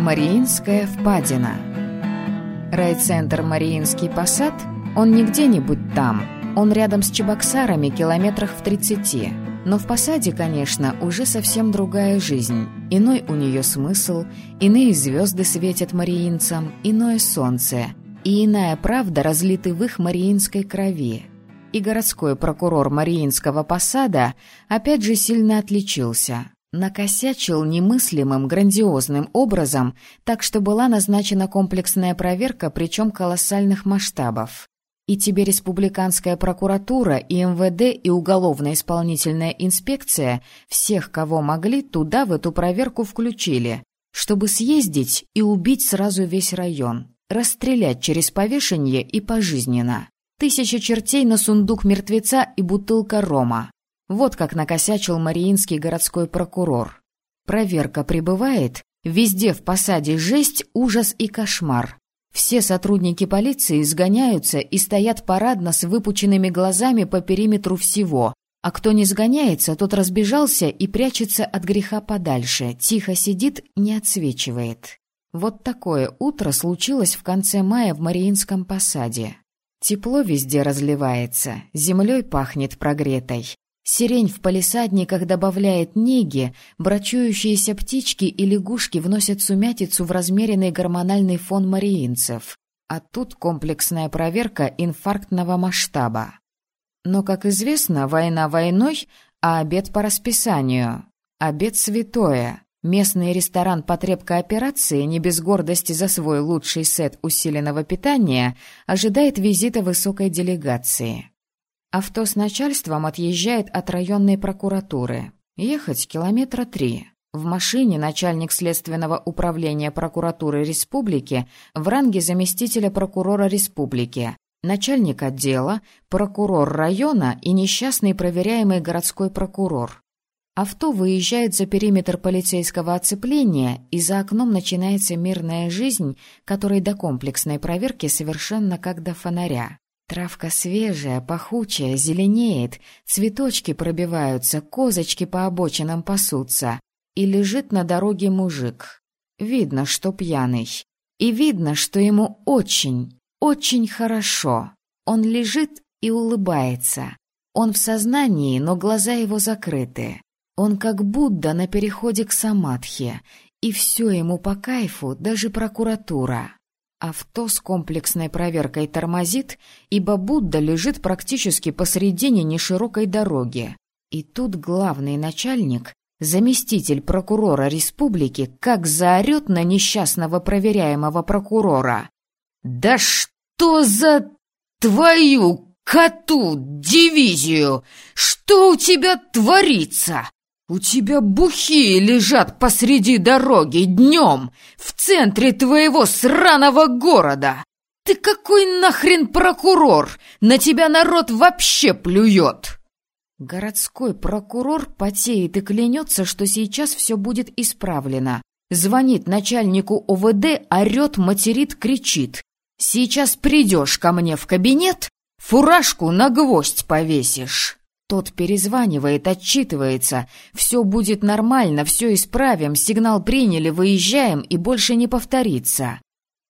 Мариинская впадина. Райцентр Мариинский посад, он не где-нибудь там, он рядом с Чебоксарами километрах в 30. Но в посаде, конечно, уже совсем другая жизнь. Иной у нее смысл, иные звезды светят мариинцам, иное солнце, и иная правда разлиты в их мариинской крови. И городской прокурор Мариинского посада опять же сильно отличился. Накосячил немыслимым, грандиозным образом, так что была назначена комплексная проверка, причем колоссальных масштабов. И тебе республиканская прокуратура, и МВД, и уголовно-исполнительная инспекция всех, кого могли, туда в эту проверку включили, чтобы съездить и убить сразу весь район, расстрелять через повешение и пожизненно. Тысяча чертей на сундук мертвеца и бутылка рома. Вот как накосячил Мариинский городской прокурор. Проверка прибывает, везде в посаде жесть, ужас и кошмар. Все сотрудники полиции сгоняются и стоят парадно с выпученными глазами по периметру всего, а кто не сгоняется, тот разбежался и прячется от греха подальше, тихо сидит, не отсвечивает. Вот такое утро случилось в конце мая в Мариинском посаде. Тепло везде разливается, землей пахнет прогретой. Сирень в палисадниках добавляет неги, брачующиеся птички и лягушки вносят сумятицу в размеренный гормональный фон мариинцев. А тут комплексная проверка инфарктного масштаба. Но, как известно, война войной, а обед по расписанию. Обед святое. Местный ресторан потребкооперации, не без гордости за свой лучший сет усиленного питания, ожидает визита высокой делегации. Авто с начальством отъезжает от районной прокуратуры. Ехать километра три. В машине начальник Следственного управления прокуратуры республики в ранге заместителя прокурора республики, начальник отдела, прокурор района и несчастный проверяемый городской прокурор. Авто выезжает за периметр полицейского оцепления, и за окном начинается мирная жизнь, которой до комплексной проверки совершенно как до фонаря. Травка свежая, пахучая, зеленеет, цветочки пробиваются, козочки по обочинам пасутся. И лежит на дороге мужик. Видно, что пьяный. И видно, что ему очень, очень хорошо. Он лежит и улыбается. Он в сознании, но глаза его закрыты. Он как Будда на переходе к самадхи, и все ему по кайфу, даже прокуратура. Авто с комплексной проверкой тормозит, ибо Будда лежит практически посредине неширокой дороги. И тут главный начальник, заместитель прокурора республики, как заорет на несчастного проверяемого прокурора. «Да что за твою коту дивизию? Что у тебя творится? «У тебя бухи лежат посреди дороги днем, в центре твоего сраного города! Ты какой нахрен прокурор? На тебя народ вообще плюет!» Городской прокурор потеет и клянется, что сейчас все будет исправлено. Звонит начальнику ОВД, орет, материт, кричит. «Сейчас придешь ко мне в кабинет, фуражку на гвоздь повесишь». Тот перезванивает, отчитывается. «Все будет нормально, все исправим, сигнал приняли, выезжаем и больше не повторится».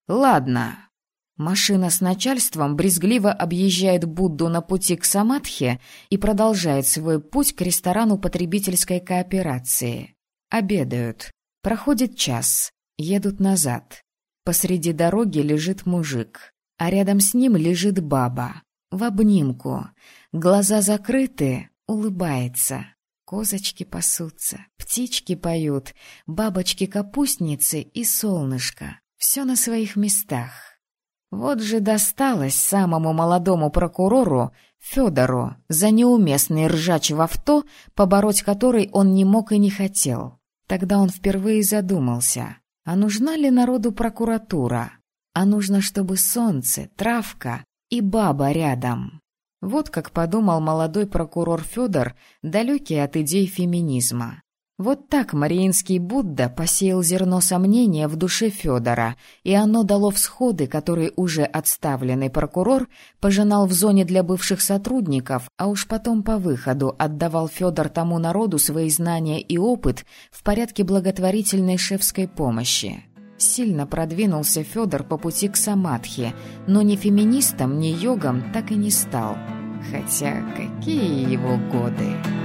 «Ладно». Машина с начальством брезгливо объезжает Будду на пути к Самадхе и продолжает свой путь к ресторану потребительской кооперации. Обедают. Проходит час. Едут назад. Посреди дороги лежит мужик, а рядом с ним лежит баба. В обнимку. Глаза закрыты, улыбается. Козочки пасутся, птички поют, бабочки-капустницы и солнышко. Все на своих местах. Вот же досталось самому молодому прокурору, Федору, за неуместный ржач в авто, побороть который он не мог и не хотел. Тогда он впервые задумался, а нужна ли народу прокуратура? А нужно, чтобы солнце, травка и баба рядом. Вот как подумал молодой прокурор Федор, далекий от идей феминизма. Вот так Мариинский Будда посеял зерно сомнения в душе Федора, и оно дало всходы, которые уже отставленный прокурор пожинал в зоне для бывших сотрудников, а уж потом по выходу отдавал Федор тому народу свои знания и опыт в порядке благотворительной шефской помощи. Сильно продвинулся Федор по пути к самадхи, но ни феминистом, ни йогом так и не стал. Хотя какие его годы...